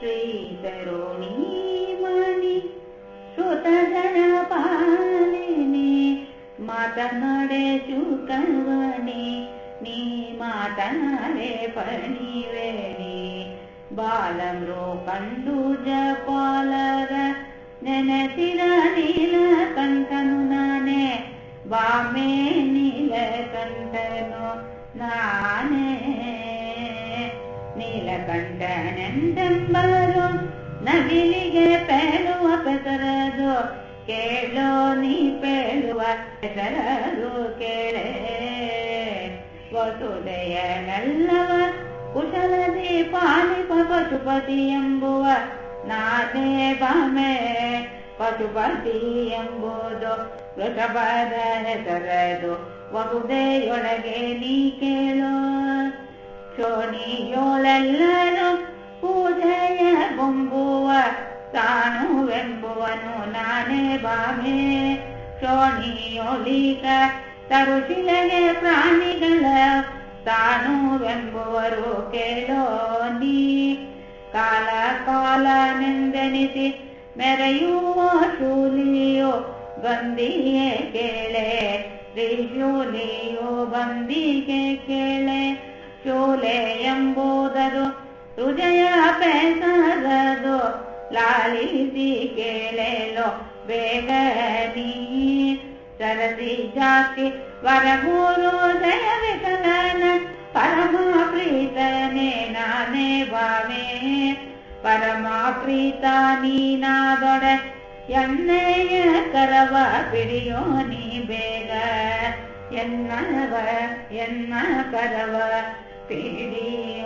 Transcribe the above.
श्रीतरुणी मणि पालिनी मातनाडे चुकवणि नी मातनाडे पणिवेणि बालम्रो कण्डु जपालर ನೆನೆಸಿದ ನೀಲಕಂಠನು ನಾನೇ ಬಾಮೆ ನೀಲಕಂಠನು ನಾನೇ ನೀಲಕಂಠನೆಂದೆಂಬರು ನವಿಲಿಗೆ ಪೇಳುವ ಪೆಸರದು, ಕೇಳೋ ನೀ ಪೇಳುವ ಪೆಸರದು ಕೇಳೆ. ವಸುದೆಯನಲ್ಲವ ಕುಶಲದಿ ಪಾಲಿಪ ಪಶುಪತಿ ಎಂಬುವ ನಾನೇ ಬಾಮೆ. ಪಶುಪತಿ ಎಂಬುದು ವೃಷಭದ ಹೆಸರದು, ವಸುದೆಯೊಳಗೆ ನೀ ಕೇಳೋ. ಶೋಣಿಯೋಳೆಲ್ಲರೂ ತಾನುವೆಂಬುವನು ನಾನೇ ಬಾಮೆ ಶೋಣಿಯೋಲಿಕ ತರುಶಿಲೆಗೆ ಪ್ರಾಣಿಗಳ ತಾನುವೆಂಬುವರು ಕೇಳೋ ನೀ ಕಾಲ ಕಾಲನೆಂದೆನಿಸಿ ಮೆರೆಯುವ ಶೂಲಿಯೋ ಬಂದಿಯೇ ಕೇಳೆ ತ್ರಿಶೂಲಿಯೋ ಬಂದಿಗೆ ಕೇಳೆ ಲಾಲಿಸಿ ಕೇಳೆಲೋ ಬೇಗನಿ ಸರದಿ ಜಾಸ್ತಿ ವರಗೂರು ದಯವಿಕಲನ ಪರಮ ಪ್ರೀತನೇ ನಾನೇ ಬಾವೆ ಪರಮ ಪ್ರೀತ ನೀನಾದೊಡ ಎಣ್ಣೆಯ ಕರವ ಬಿಡಿಯೋ ನೀ ಬೇಗ ಎನ್ನವ ಎನ್ನ ಕರವ ಪಿಡಿಯ